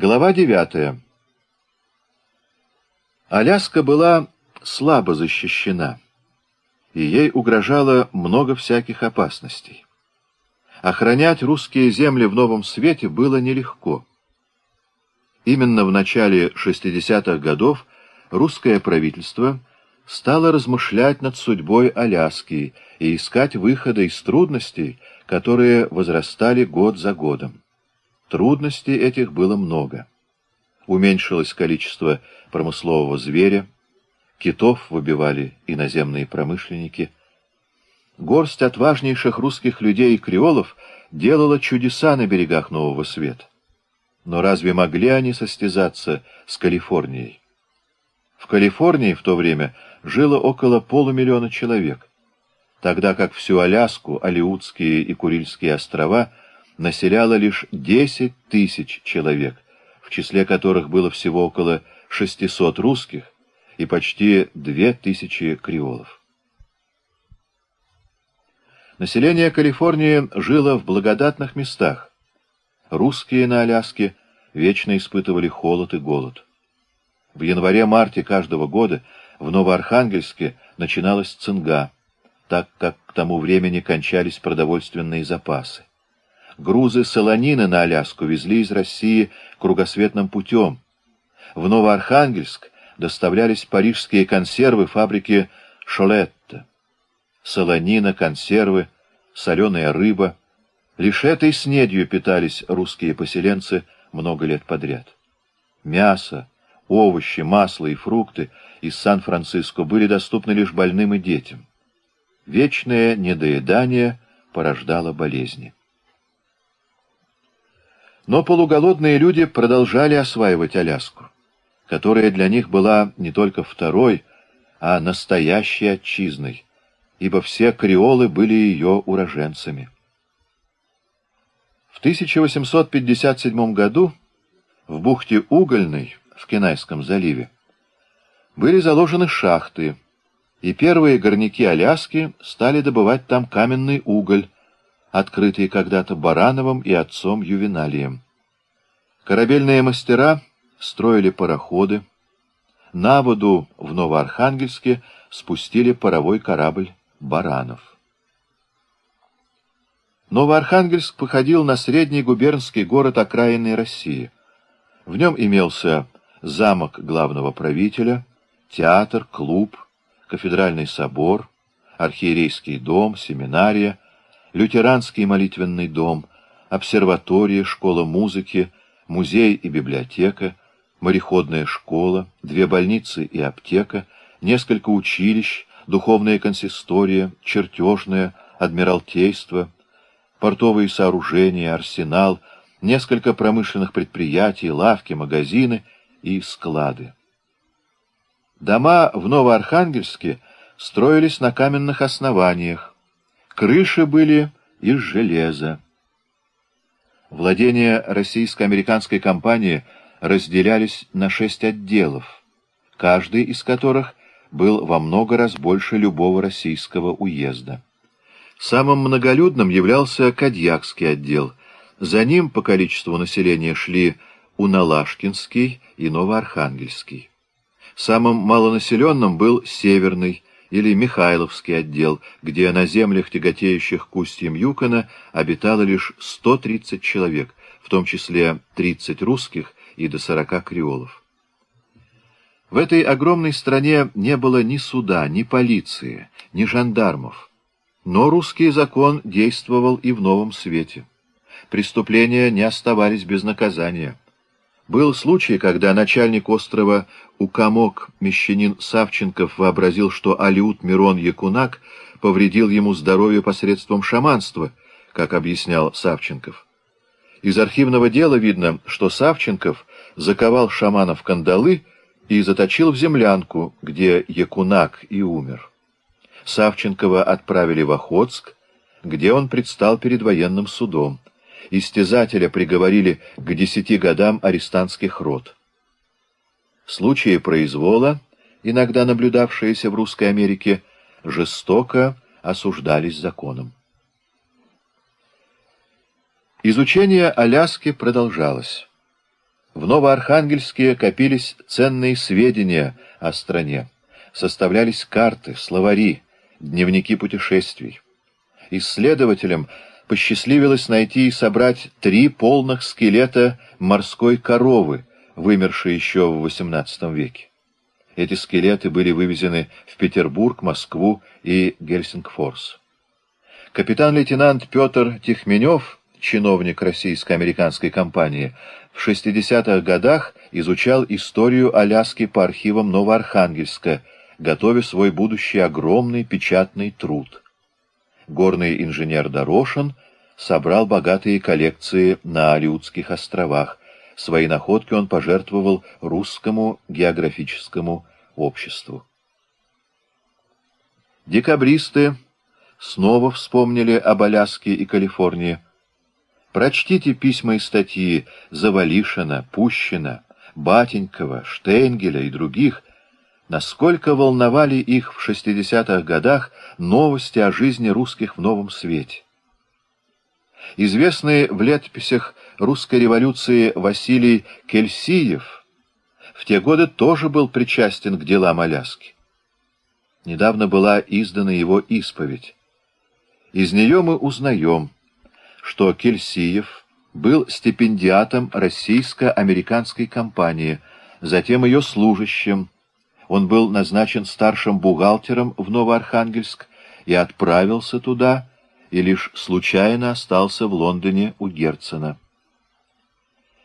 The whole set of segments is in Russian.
Глава девятая. Аляска была слабо защищена, и ей угрожало много всяких опасностей. Охранять русские земли в Новом Свете было нелегко. Именно в начале 60-х годов русское правительство стало размышлять над судьбой Аляски и искать выхода из трудностей, которые возрастали год за годом. Трудностей этих было много. Уменьшилось количество промыслового зверя, китов выбивали иноземные промышленники. Горсть отважнейших русских людей и креолов делала чудеса на берегах Нового Света. Но разве могли они состязаться с Калифорнией? В Калифорнии в то время жило около полумиллиона человек, тогда как всю Аляску, Алиутские и Курильские острова – населяло лишь 10 тысяч человек, в числе которых было всего около 600 русских и почти 2000 креолов. Население Калифорнии жило в благодатных местах. Русские на Аляске вечно испытывали холод и голод. В январе-марте каждого года в Новоархангельске начиналась цинга, так как к тому времени кончались продовольственные запасы. Грузы солонины на Аляску везли из России кругосветным путем. В Новоархангельск доставлялись парижские консервы фабрики Шолетта. Солонина, консервы, соленая рыба. Лишь этой снедью питались русские поселенцы много лет подряд. Мясо, овощи, масло и фрукты из Сан-Франциско были доступны лишь больным и детям. Вечное недоедание порождало болезни. Но полуголодные люди продолжали осваивать Аляску, которая для них была не только второй, а настоящей отчизной, ибо все креолы были ее уроженцами. В 1857 году в бухте Угольной в Кенайском заливе были заложены шахты, и первые горняки Аляски стали добывать там каменный уголь, открытый когда-то Барановым и отцом Ювеналием. Корабельные мастера строили пароходы. На воду в Новоархангельске спустили паровой корабль «Баранов». Новоархангельск походил на средний губернский город окраинной России. В нем имелся замок главного правителя, театр, клуб, кафедральный собор, архиерейский дом, семинария, лютеранский молитвенный дом, обсерватория, школа музыки, музей и библиотека, мореходная школа, две больницы и аптека, несколько училищ, духовная консистория, чертежное, адмиралтейство, портовые сооружения, арсенал, несколько промышленных предприятий, лавки, магазины и склады. Дома в Новоархангельске строились на каменных основаниях, Крыши были из железа. Владения российско-американской компании разделялись на шесть отделов, каждый из которых был во много раз больше любого российского уезда. Самым многолюдным являлся Кадьякский отдел. За ним по количеству населения шли Уналашкинский и Новоархангельский. Самым малонаселенным был Северный, или Михайловский отдел, где на землях, тяготеющих к устьям Юкона, обитало лишь 130 человек, в том числе 30 русских и до 40 креолов. В этой огромной стране не было ни суда, ни полиции, ни жандармов. Но русский закон действовал и в новом свете. Преступления не оставались без наказания. Был случай, когда начальник острова Укамок, мещанин Савченков, вообразил, что Алиут Мирон Якунак повредил ему здоровье посредством шаманства, как объяснял Савченков. Из архивного дела видно, что Савченков заковал шамана в кандалы и заточил в землянку, где Якунак и умер. Савченкова отправили в Охотск, где он предстал перед военным судом истязателя приговорили к десяти годам арестантских род. Случаи произвола, иногда наблюдавшиеся в Русской Америке, жестоко осуждались законом. Изучение Аляски продолжалось. В Новоархангельске копились ценные сведения о стране, составлялись карты, словари, дневники путешествий. Исследователям посчастливилось найти и собрать три полных скелета морской коровы, вымершей еще в XVIII веке. Эти скелеты были вывезены в Петербург, Москву и Гельсингфорс. Капитан-лейтенант Петр Тихменев, чиновник российско-американской компании, в 60-х годах изучал историю Аляски по архивам Новоархангельска, готовя свой будущий огромный печатный труд. Горный инженер Дорошин собрал богатые коллекции на Алиутских островах. Свои находки он пожертвовал русскому географическому обществу. Декабристы снова вспомнили об Аляске и Калифорнии. Прочтите письма и статьи Завалишина, Пущина, Батенькова, Штейнгеля и других, насколько волновали их в 60-х годах новости о жизни русских в новом свете. Известный в летописях русской революции Василий Кельсиев в те годы тоже был причастен к делам Аляски. Недавно была издана его исповедь. Из нее мы узнаем, что Кельсиев был стипендиатом российско-американской компании, затем ее служащим. Он был назначен старшим бухгалтером в Новоархангельск и отправился туда, и лишь случайно остался в Лондоне у Герцена.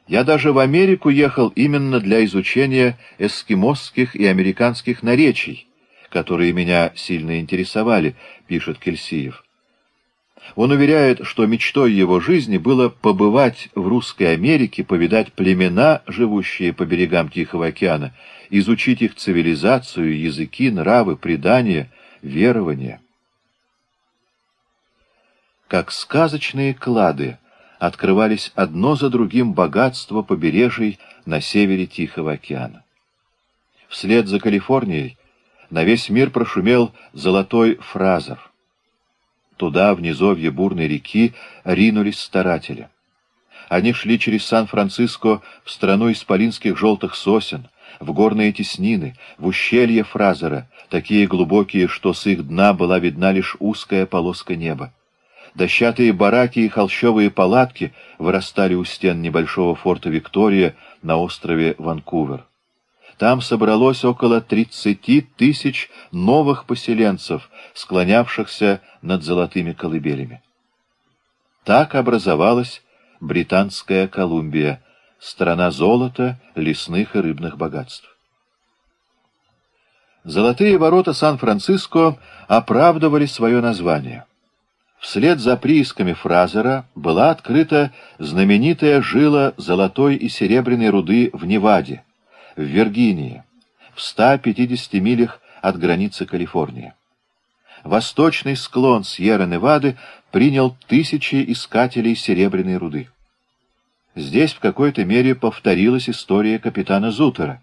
Я даже в Америку ехал именно для изучения эскимосских и американских наречий, которые меня сильно интересовали, пишет Кельсиев. Он уверяет, что мечтой его жизни было побывать в Русской Америке, повидать племена, живущие по берегам Тихого океана, изучить их цивилизацию, языки, нравы, предания, верования. Как сказочные клады открывались одно за другим богатства побережий на севере Тихого океана. Вслед за Калифорнией на весь мир прошумел золотой фразер — Туда, в низовье бурной реки, ринулись старатели. Они шли через Сан-Франциско в страну исполинских желтых сосен, в горные теснины, в ущелье Фразера, такие глубокие, что с их дна была видна лишь узкая полоска неба. Дощатые бараки и холщовые палатки вырастали у стен небольшого форта Виктория на острове Ванкувер. Там собралось около 30 тысяч новых поселенцев, склонявшихся над золотыми колыбелями. Так образовалась Британская Колумбия, страна золота, лесных и рыбных богатств. Золотые ворота Сан-Франциско оправдывали свое название. Вслед за приисками Фразера была открыта знаменитая жила золотой и серебряной руды в Неваде, в Виргинии, в 150 милях от границы Калифорнии. Восточный склон Сьерра-Невады принял тысячи искателей серебряной руды. Здесь в какой-то мере повторилась история капитана Зутера.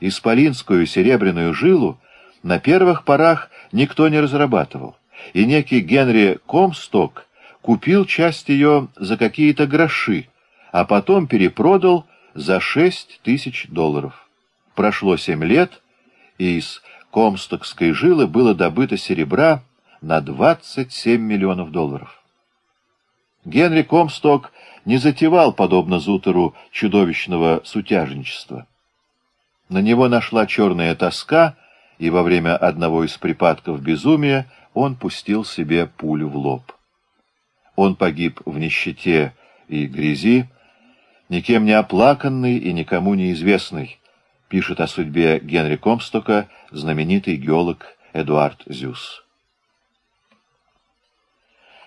Исполинскую серебряную жилу на первых порах никто не разрабатывал, и некий Генри Комсток купил часть ее за какие-то гроши, а потом перепродал за шесть тысяч долларов. Прошло семь лет, и из Комстокской жилы было добыто серебра на 27 миллионов долларов. Генри Комсток не затевал, подобно Зутеру, чудовищного сутяжничества. На него нашла черная тоска, и во время одного из припадков безумия он пустил себе пулю в лоб. Он погиб в нищете и грязи, никем не оплаканный и никому неизвестный, пишет о судьбе Генри Комстока знаменитый геолог Эдуард Зюс.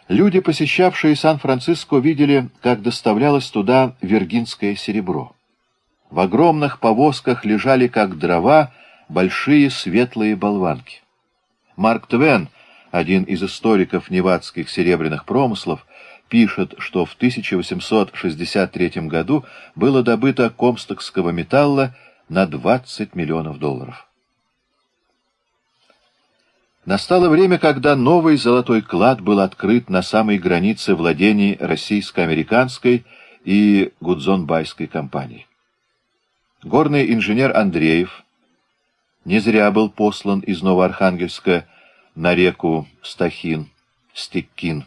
Люди, посещавшие Сан-Франциско, видели, как доставлялось туда виргинское серебро. В огромных повозках лежали, как дрова, большие светлые болванки. Марк Твен, один из историков невадских серебряных промыслов, пишет, что в 1863 году было добыто комстокского металла на 20 миллионов долларов. Настало время, когда новый золотой клад был открыт на самой границе владений российско-американской и гудзонбайской компаний. Горный инженер Андреев не зря был послан из Новоархангельска на реку Стахин, Стеккин.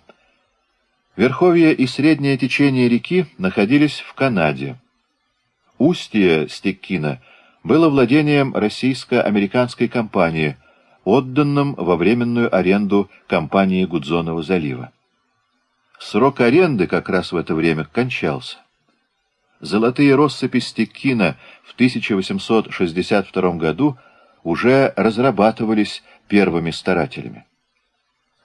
Верховье и среднее течение реки находились в Канаде. Устье Стеккина было владением российско-американской компании, отданным во временную аренду компании Гудзонова залива. Срок аренды как раз в это время кончался. Золотые россыпи Стеккина в 1862 году уже разрабатывались первыми старателями.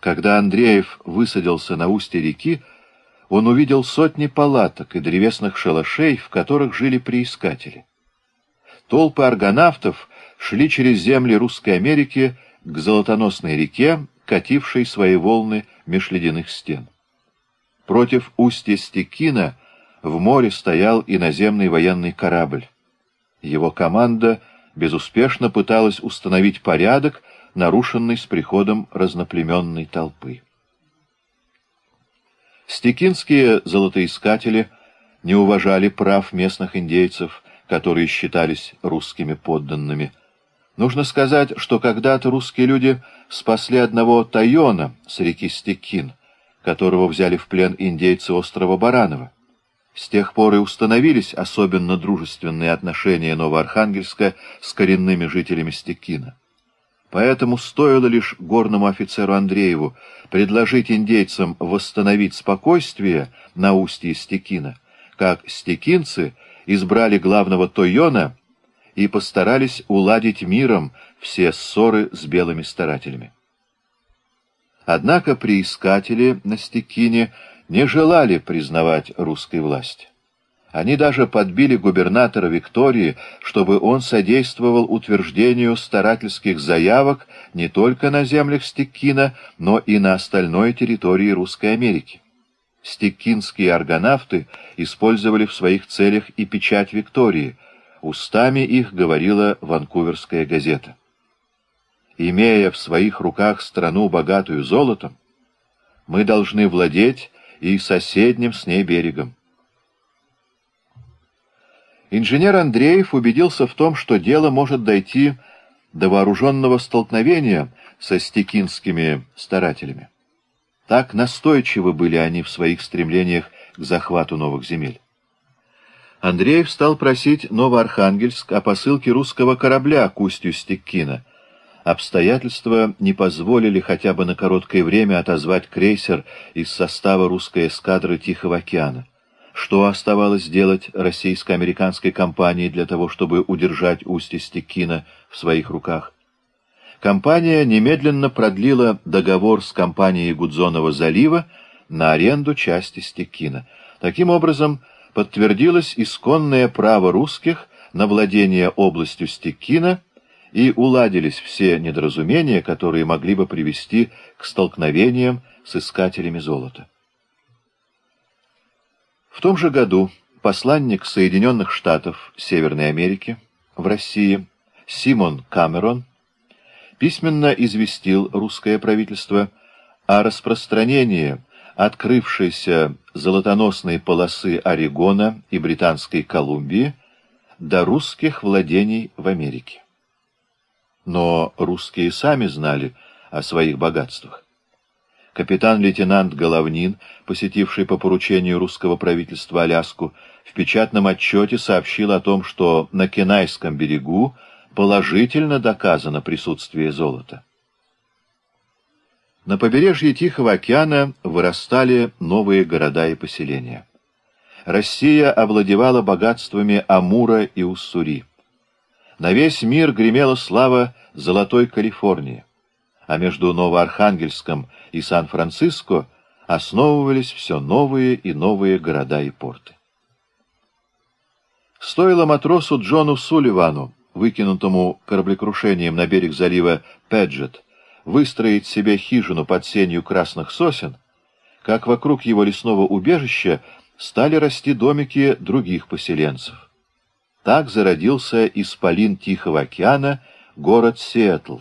Когда Андреев высадился на устье реки, он увидел сотни палаток и древесных шалашей, в которых жили приискатели. Толпы аргонавтов шли через земли Русской Америки к Золотоносной реке, катившей свои волны меж ледяных стен. Против устья Стекина в море стоял иноземный военный корабль. Его команда безуспешно пыталась установить порядок, нарушенный с приходом разноплеменной толпы. Стекинские золотоискатели не уважали прав местных индейцев, которые считались русскими подданными. Нужно сказать, что когда-то русские люди спасли одного Тайона с реки Стекин, которого взяли в плен индейцы острова Баранова. С тех пор и установились особенно дружественные отношения Новоархангельска с коренными жителями Стекина. Поэтому стоило лишь горному офицеру Андрееву предложить индейцам восстановить спокойствие на устье Стекина, как стекинцы избрали главного Тойона и постарались уладить миром все ссоры с белыми старателями. Однако приискатели на Стекине не желали признавать русской власть. Они даже подбили губернатора Виктории, чтобы он содействовал утверждению старательских заявок не только на землях Стеккина, но и на остальной территории Русской Америки. Стеккинские аргонавты использовали в своих целях и печать Виктории. Устами их говорила Ванкуверская газета. Имея в своих руках страну, богатую золотом, мы должны владеть и соседним с ней берегом. Инженер Андреев убедился в том, что дело может дойти до вооруженного столкновения со стекинскими старателями. Так настойчивы были они в своих стремлениях к захвату новых земель. Андреев стал просить Новоархангельск о посылке русского корабля к устью Стеккина — Обстоятельства не позволили хотя бы на короткое время отозвать крейсер из состава русской эскадры Тихого океана. Что оставалось делать российско-американской компании для того, чтобы удержать устье Стекина в своих руках? Компания немедленно продлила договор с компанией Гудзонова залива на аренду части Стекина. Таким образом, подтвердилось исконное право русских на владение областью Стекина и уладились все недоразумения, которые могли бы привести к столкновениям с искателями золота. В том же году посланник Соединенных Штатов Северной Америки в России Симон Камерон письменно известил русское правительство о распространении открывшейся золотоносной полосы Орегона и Британской Колумбии до русских владений в Америке. Но русские сами знали о своих богатствах. Капитан-лейтенант Головнин, посетивший по поручению русского правительства Аляску, в печатном отчете сообщил о том, что на Кенайском берегу положительно доказано присутствие золота. На побережье Тихого океана вырастали новые города и поселения. Россия овладевала богатствами Амура и Уссури. На весь мир гремела слава Золотой Калифорнии, а между Новоархангельском и Сан-Франциско основывались все новые и новые города и порты. Стоило матросу Джону Сулливану, выкинутому кораблекрушением на берег залива Педжет, выстроить себе хижину под сенью красных сосен, как вокруг его лесного убежища стали расти домики других поселенцев. Так зародился исполин Тихого океана, город Сиэтл,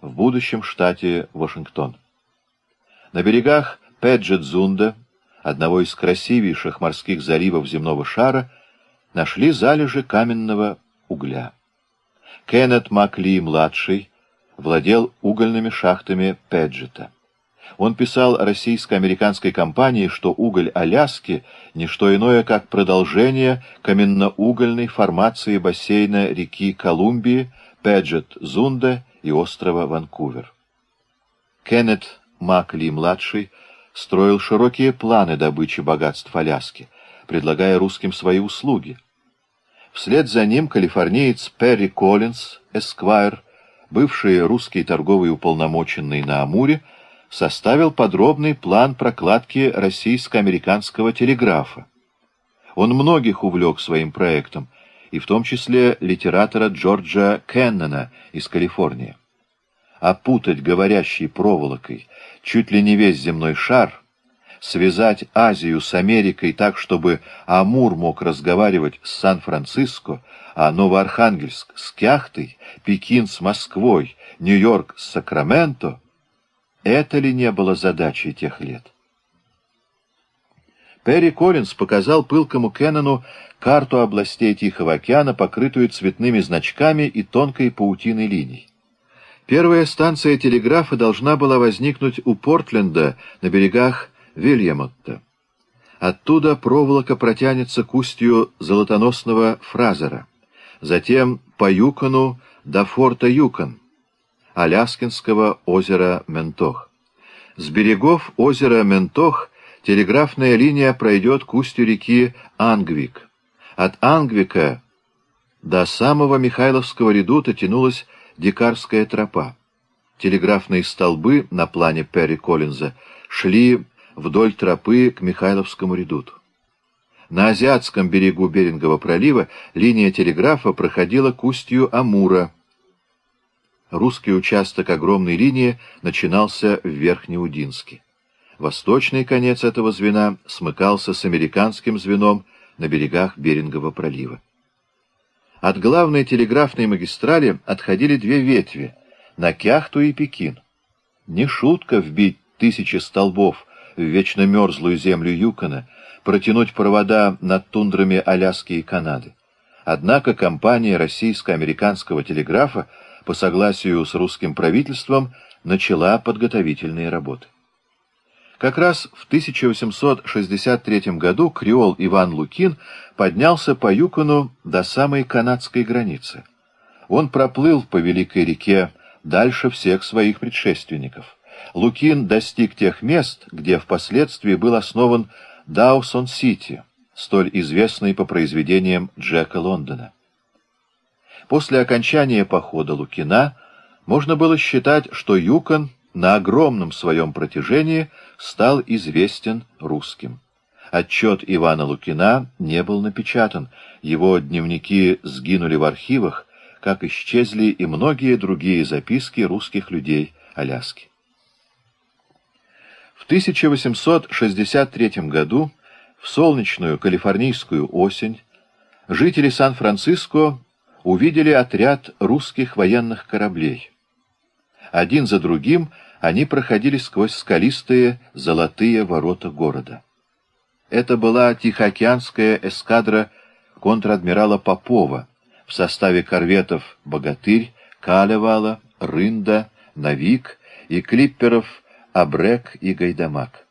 в будущем штате Вашингтон. На берегах Педжет-Зунда, одного из красивейших морских заливов земного шара, нашли залежи каменного угля. Кеннет Макли-младший владел угольными шахтами Педжета. Он писал российско-американской компании, что уголь Аляски — не что иное, как продолжение каменноугольной формации бассейна реки Колумбии, Педжет-Зунда и острова Ванкувер. Кеннет Макли-младший строил широкие планы добычи богатств Аляски, предлагая русским свои услуги. Вслед за ним калифорниец Перри Коллинз, эсквайр, бывший русский торговый уполномоченный на Амуре, составил подробный план прокладки российско-американского телеграфа. Он многих увлек своим проектом, и в том числе литератора Джорджа Кеннона из Калифорнии. Опутать говорящей проволокой чуть ли не весь земной шар, связать Азию с Америкой так, чтобы Амур мог разговаривать с Сан-Франциско, а Новоархангельск с Кяхтой, Пекин с Москвой, Нью-Йорк с Сакраменто — это ли не было задачей тех лет? Перри Коллинз показал пылкому Кеннону карту областей Тихого океана, покрытую цветными значками и тонкой паутиной линий. Первая станция телеграфа должна была возникнуть у Портленда на берегах Вильямотта. Оттуда проволока протянется к устью золотоносного Фразера, затем по Юкону до форта Юкон, Аляскинского озера Ментох. С берегов озера Ментох телеграфная линия пройдет к устью реки Ангвик. От Ангвика до самого Михайловского редута тянулась дикарская тропа. Телеграфные столбы на плане Перри Коллинза шли вдоль тропы к Михайловскому редуту. На азиатском берегу Берингового пролива линия телеграфа проходила к устью Амура, Русский участок огромной линии начинался в Верхнеудинске. Восточный конец этого звена смыкался с американским звеном на берегах Берингового пролива. От главной телеграфной магистрали отходили две ветви — на Кяхту и Пекин. Не шутка вбить тысячи столбов в вечно мерзлую землю Юкона, протянуть провода над тундрами Аляски и Канады. Однако компания российско-американского телеграфа по согласию с русским правительством, начала подготовительные работы. Как раз в 1863 году креол Иван Лукин поднялся по Юкону до самой канадской границы. Он проплыл по Великой реке дальше всех своих предшественников. Лукин достиг тех мест, где впоследствии был основан Даусон-Сити, столь известный по произведениям Джека Лондона. После окончания похода Лукина можно было считать, что Юкон на огромном своем протяжении стал известен русским. Отчет Ивана Лукина не был напечатан, его дневники сгинули в архивах, как исчезли и многие другие записки русских людей Аляски. В 1863 году, в солнечную калифорнийскую осень, жители Сан-Франциско увидели отряд русских военных кораблей. Один за другим они проходили сквозь скалистые золотые ворота города. Это была Тихоокеанская эскадра контр-адмирала Попова в составе корветов «Богатырь», «Калевала», «Рында», «Навик» и клипперов «Абрек» и «Гайдамак».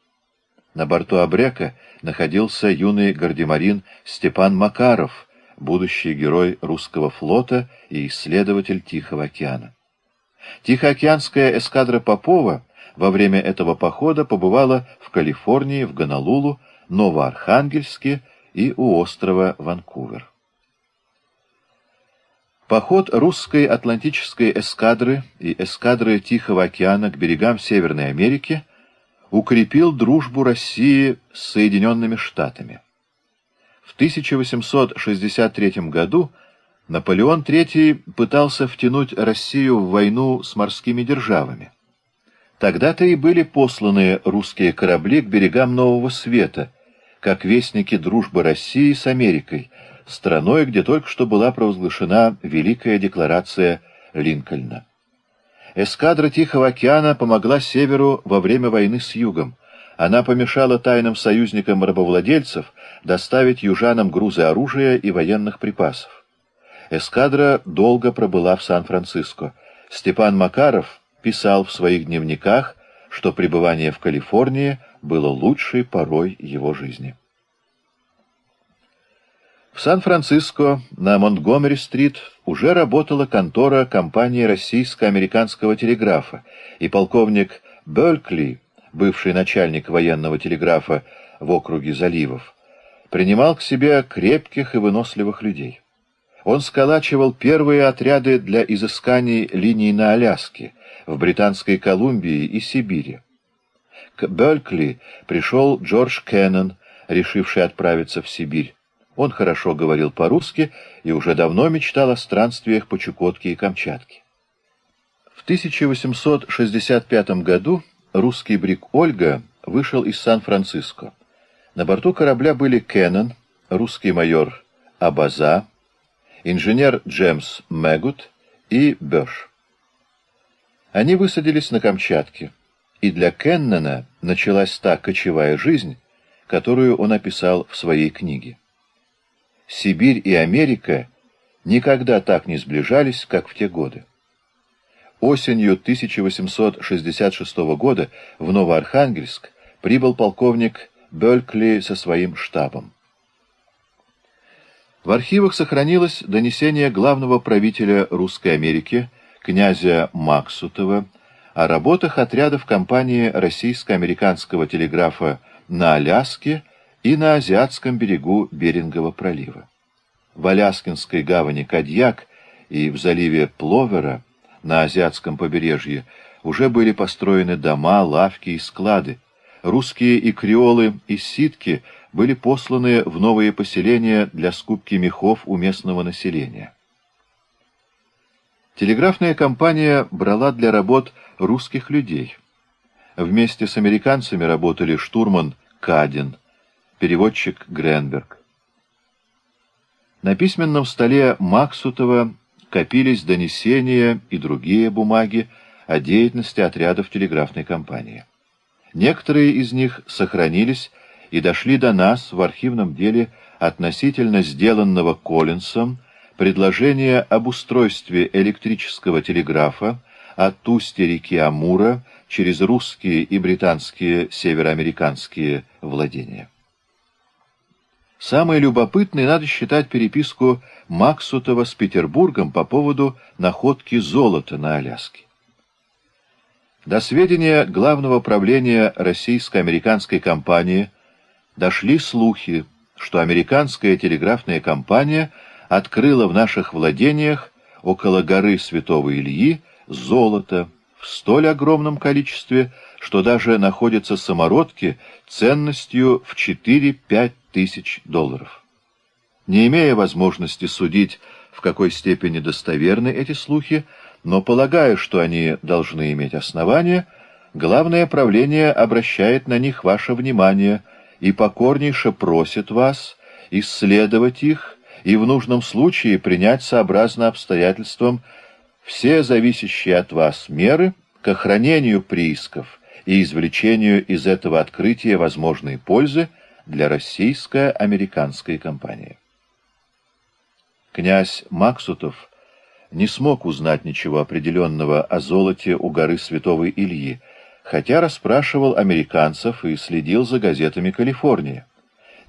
На борту «Абрека» находился юный гардемарин Степан Макаров — будущий герой русского флота и исследователь Тихого океана. Тихоокеанская эскадра Попова во время этого похода побывала в Калифорнии, в Гонолулу, Новоархангельске и у острова Ванкувер. Поход русской атлантической эскадры и эскадры Тихого океана к берегам Северной Америки укрепил дружбу России с Соединенными Штатами. В 1863 году Наполеон III пытался втянуть Россию в войну с морскими державами. Тогда-то и были посланы русские корабли к берегам Нового Света, как вестники дружбы России с Америкой, страной, где только что была провозглашена Великая Декларация Линкольна. Эскадра Тихого океана помогла Северу во время войны с Югом. Она помешала тайным союзникам рабовладельцев доставить южанам грузы оружия и военных припасов. Эскадра долго пробыла в Сан-Франциско. Степан Макаров писал в своих дневниках, что пребывание в Калифорнии было лучшей порой его жизни. В Сан-Франциско на Монтгомери-стрит уже работала контора компании российско-американского телеграфа, и полковник Бёлькли, бывший начальник военного телеграфа в округе заливов, принимал к себе крепких и выносливых людей. Он сколачивал первые отряды для изысканий линий на Аляске, в Британской Колумбии и Сибири. К Бёлькли пришел Джордж Кеннон, решивший отправиться в Сибирь. Он хорошо говорил по-русски и уже давно мечтал о странствиях по Чукотке и Камчатке. В 1865 году русский брик «Ольга» вышел из Сан-Франциско. На борту корабля были Кеннон, русский майор Абаза, инженер Джемс Мэгут и Бёш. Они высадились на Камчатке, и для Кеннона началась та кочевая жизнь, которую он описал в своей книге. Сибирь и Америка никогда так не сближались, как в те годы. Осенью 1866 года в Новоархангельск прибыл полковник Бёлькли со своим штабом. В архивах сохранилось донесение главного правителя Русской Америки, князя Максутова, о работах отрядов компании российско-американского телеграфа на Аляске и на азиатском берегу Берингового пролива. В Аляскинской гавани Кадьяк и в заливе Пловера на азиатском побережье уже были построены дома, лавки и склады, русские и креолы из Ситки были посланы в новые поселения для скупки мехов у местного населения. Телеграфная компания брала для работ русских людей. Вместе с американцами работали штурман Кадин, переводчик Гренберг. На письменном столе Максутова копились донесения и другие бумаги о деятельности отрядов телеграфной компании. Некоторые из них сохранились и дошли до нас в архивном деле относительно сделанного Коллинсом предложения об устройстве электрического телеграфа от устья реки Амура через русские и британские североамериканские владения. Самой любопытной надо считать переписку Максутова с Петербургом по поводу находки золота на Аляске. До сведения Главного правления российско-американской компании дошли слухи, что американская телеграфная компания открыла в наших владениях около горы Святого Ильи золото в столь огромном количестве, что даже находятся самородки ценностью в 4-5 тысяч долларов. Не имея возможности судить, в какой степени достоверны эти слухи, но полагаю, что они должны иметь основания, главное правление обращает на них ваше внимание и покорнейше просит вас исследовать их и в нужном случае принять сообразно обстоятельствам все зависящие от вас меры к охранению приисков и извлечению из этого открытия возможной пользы для российско-американской компании. Князь Максутов не смог узнать ничего определенного о золоте у горы Святого Ильи, хотя расспрашивал американцев и следил за газетами Калифорнии.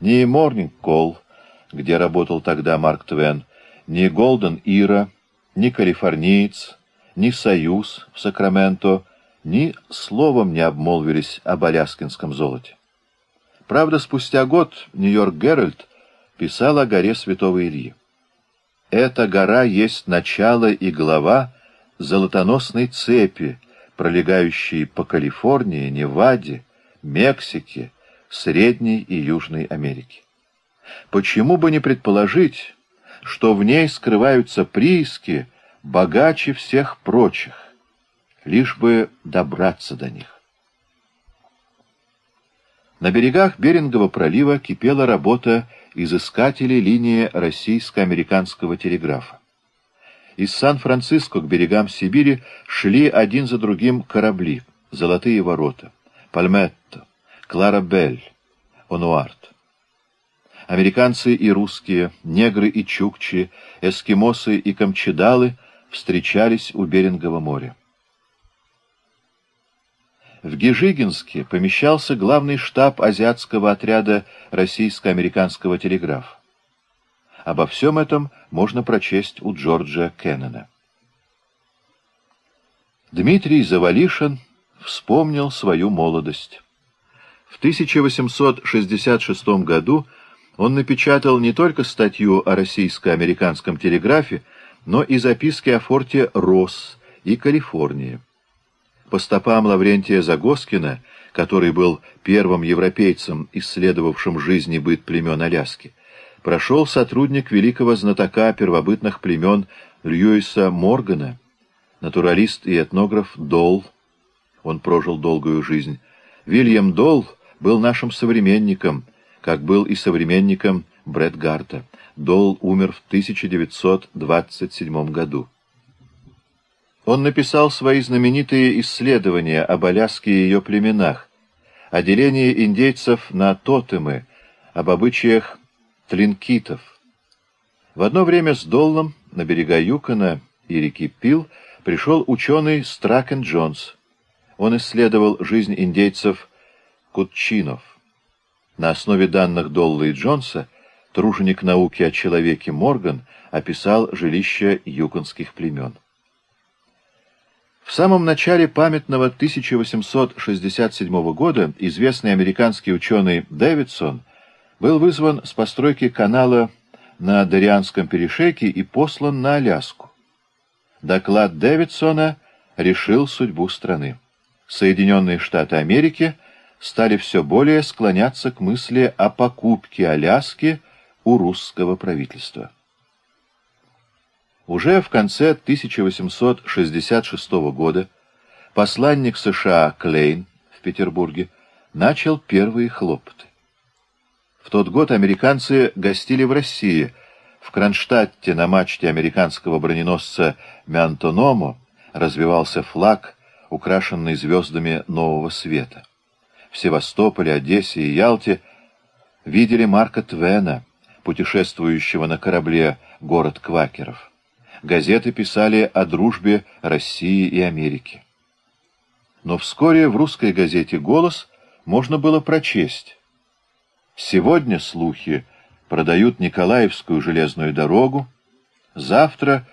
Ни «Морнинг Колл», где работал тогда Марк Твен, ни «Голден Ира», ни «Калифорниец», ни «Союз» в Сакраменто, ни словом не обмолвились об аляскинском золоте. Правда, спустя год «Нью-Йорк Геральт» писал о горе Святого Ильи. Эта гора есть начало и глава золотоносной цепи, пролегающей по Калифорнии, Неваде, Мексике, Средней и Южной Америке. Почему бы не предположить, что в ней скрываются прииски богаче всех прочих, лишь бы добраться до них? На берегах Берингового пролива кипела работа изыскателей линии российско-американского телеграфа. Из Сан-Франциско к берегам Сибири шли один за другим корабли «Золотые ворота», «Пальметто», «Клара Бель», «Онуарт». Американцы и русские, негры и чукчи, эскимосы и камчедалы встречались у Берингового моря. В Гижигинске помещался главный штаб азиатского отряда российско-американского телеграфа. Обо всем этом можно прочесть у Джорджа Кеннона. Дмитрий Завалишин вспомнил свою молодость. В 1866 году он напечатал не только статью о российско-американском телеграфе, но и записки о форте Росс и Калифорнии. По стопам Лаврентия Загоскина, который был первым европейцем, исследовавшим жизнь и быт племен Аляски, прошел сотрудник великого знатока первобытных племен Льюиса Моргана, натуралист и этнограф Долл. Он прожил долгую жизнь. Вильям Долл был нашим современником, как был и современником Брэд Гарта. Долл умер в 1927 году. Он написал свои знаменитые исследования об Аляске и ее племенах, о делении индейцев на тотемы, об обычаях тлинкитов. В одно время с Доллом на берега Юкона и реки Пил пришел ученый Стракен Джонс. Он исследовал жизнь индейцев Кутчинов. На основе данных Долла и Джонса труженик науки о человеке Морган описал жилище юконских племен. В самом начале памятного 1867 года известный американский ученый Дэвидсон был вызван с постройки канала на Дарианском перешейке и послан на Аляску. Доклад Дэвидсона решил судьбу страны. Соединенные Штаты Америки – стали все более склоняться к мысли о покупке Аляски у русского правительства. Уже в конце 1866 года посланник США Клейн в Петербурге начал первые хлопоты. В тот год американцы гостили в России. В Кронштадте на мачте американского броненосца Мянтономо развивался флаг, украшенный звездами нового света в Севастополе, Одессе и Ялте видели Марка Твена, путешествующего на корабле «Город квакеров». Газеты писали о дружбе России и Америки. Но вскоре в русской газете «Голос» можно было прочесть. Сегодня слухи продают Николаевскую железную дорогу, завтра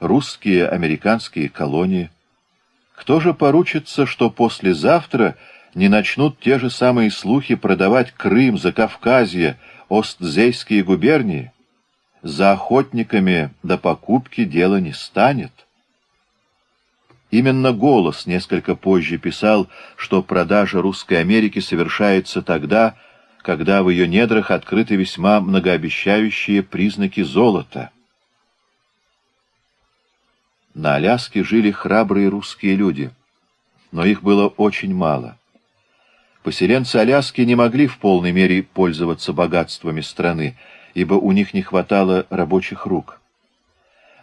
русские американские колонии. Кто же поручится, что послезавтра не начнут те же самые слухи продавать Крым, Закавказье, Остзейские губернии, за охотниками до покупки дело не станет. Именно «Голос» несколько позже писал, что продажа Русской Америки совершается тогда, когда в ее недрах открыты весьма многообещающие признаки золота. На Аляске жили храбрые русские люди, но их было очень мало. Поселенцы Аляски не могли в полной мере пользоваться богатствами страны, ибо у них не хватало рабочих рук.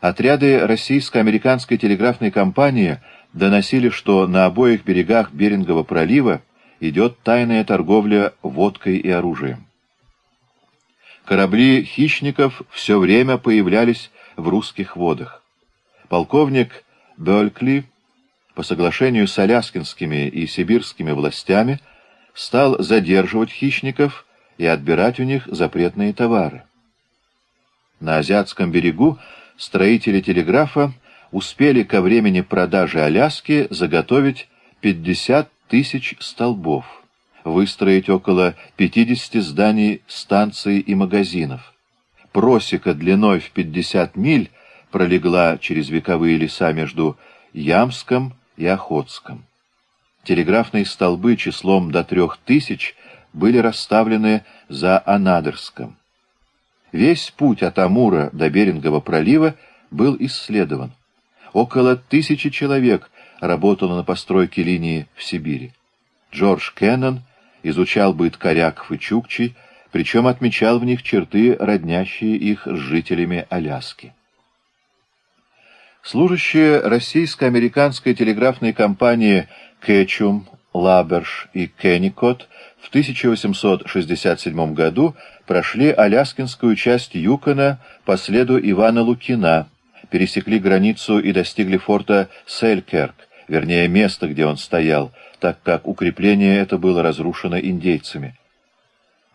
Отряды российско-американской телеграфной компании доносили, что на обоих берегах Берингового пролива идет тайная торговля водкой и оружием. Корабли хищников все время появлялись в русских водах. Полковник Бёлькли по соглашению с аляскинскими и сибирскими властями – стал задерживать хищников и отбирать у них запретные товары. На Азиатском берегу строители телеграфа успели ко времени продажи Аляски заготовить 50 тысяч столбов, выстроить около 50 зданий станций и магазинов. Просека длиной в 50 миль пролегла через вековые леса между Ямском и Охотском. Телеграфные столбы числом до трех тысяч были расставлены за Анадырском. Весь путь от Амура до Берингового пролива был исследован. Около тысячи человек работало на постройке линии в Сибири. Джордж Кеннон изучал быт коряков и чукчей, причем отмечал в них черты, роднящие их с жителями Аляски. Служащие российско-американской телеграфной компании Кетчум, Лаберш и Кенникот в 1867 году прошли Аляскинскую часть Юкона по следу Ивана Лукина, пересекли границу и достигли форта Селькерк, вернее места, где он стоял, так как укрепление это было разрушено индейцами.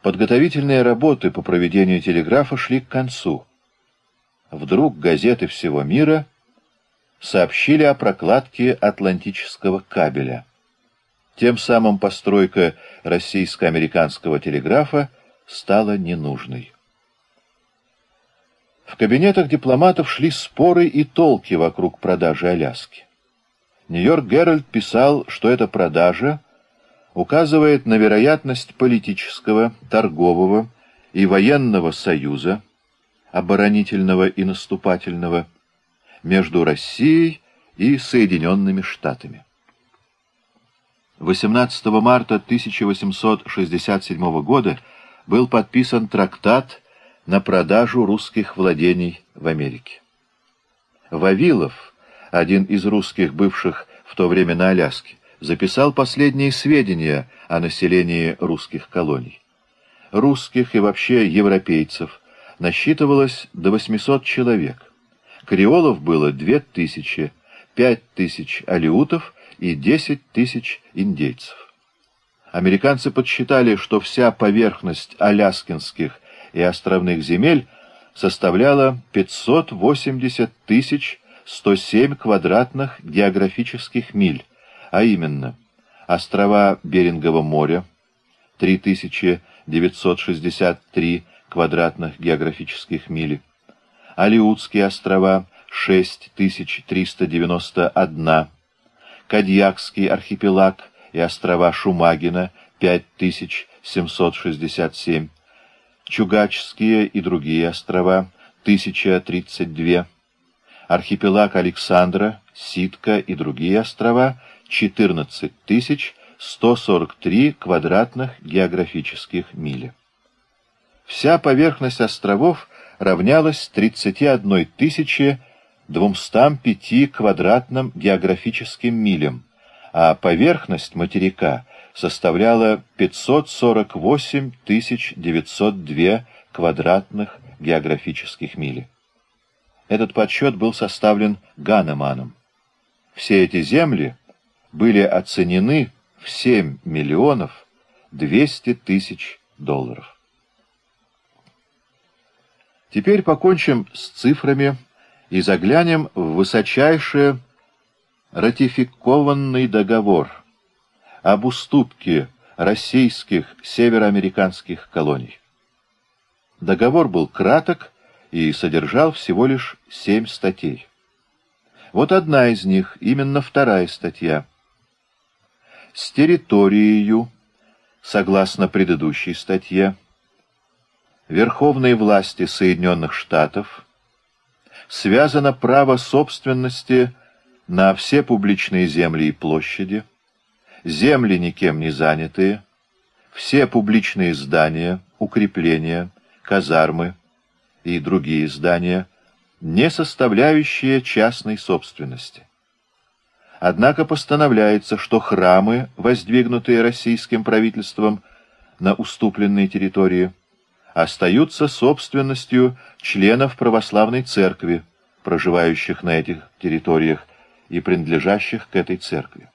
Подготовительные работы по проведению телеграфа шли к концу. Вдруг газеты всего мира сообщили о прокладке Атлантического кабеля. Тем самым постройка российско-американского телеграфа стала ненужной. В кабинетах дипломатов шли споры и толки вокруг продажи Аляски. Нью-Йорк Геральд писал, что эта продажа указывает на вероятность политического, торгового и военного союза, оборонительного и наступательного, между Россией и Соединенными Штатами. 18 марта 1867 года был подписан трактат на продажу русских владений в Америке. Вавилов, один из русских, бывших в то время на Аляске, записал последние сведения о населении русских колоний. Русских и вообще европейцев насчитывалось до 800 человек. Креолов было 2000, 5000 алиутов и 10 тысяч индейцев. Американцы подсчитали, что вся поверхность аляскинских и островных земель составляла 580 тысяч 107 квадратных географических миль, а именно острова Берингового моря 3963 квадратных географических мили, Алиутские острова 6391, Кадьякский архипелаг и острова Шумагина 5767, Чугачские и другие острова 1032, архипелаг Александра, Ситка и другие острова 14 143 квадратных географических мили. Вся поверхность островов равнялась 31 205 квадратным географическим милям, а поверхность материка составляла 548 902 квадратных географических мили. Этот подсчет был составлен Ганеманом. Все эти земли были оценены в 7 миллионов 200 тысяч долларов. Теперь покончим с цифрами и заглянем в высочайший ратификованный договор об уступке российских североамериканских колоний. Договор был краток и содержал всего лишь семь статей. Вот одна из них, именно вторая статья. С территорией, согласно предыдущей статье, верховной власти Соединенных Штатов связано право собственности на все публичные земли и площади, земли никем не занятые, все публичные здания, укрепления, казармы, и другие здания, не составляющие частной собственности. Однако постановляется, что храмы, воздвигнутые российским правительством на уступленной территории, остаются собственностью членов православной церкви, проживающих на этих территориях и принадлежащих к этой церкви.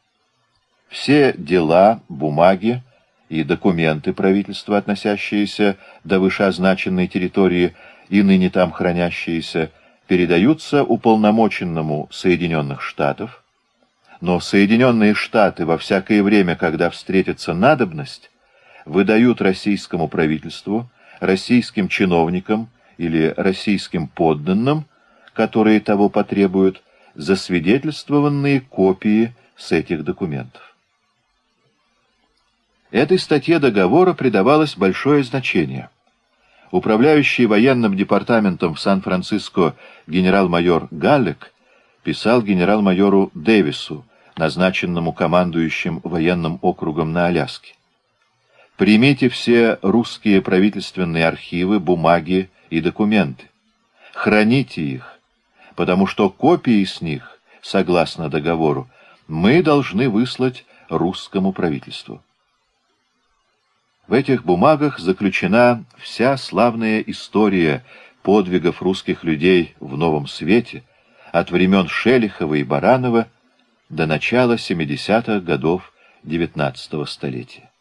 Все дела, бумаги и документы правительства, относящиеся до вышеозначенной территории, и ныне там хранящиеся, передаются уполномоченному Соединенных Штатов, но Соединенные Штаты во всякое время, когда встретится надобность, выдают российскому правительству, российским чиновникам или российским подданным, которые того потребуют, засвидетельствованные копии с этих документов. Этой статье договора придавалось большое значение – Управляющий военным департаментом в Сан-Франциско генерал-майор Галлек писал генерал-майору Дэвису, назначенному командующим военным округом на Аляске. Примите все русские правительственные архивы, бумаги и документы. Храните их, потому что копии с них, согласно договору, мы должны выслать русскому правительству. В этих бумагах заключена вся славная история подвигов русских людей в новом свете, от времен Шелихова и Баранова до начала 70-х годов XIX столетия.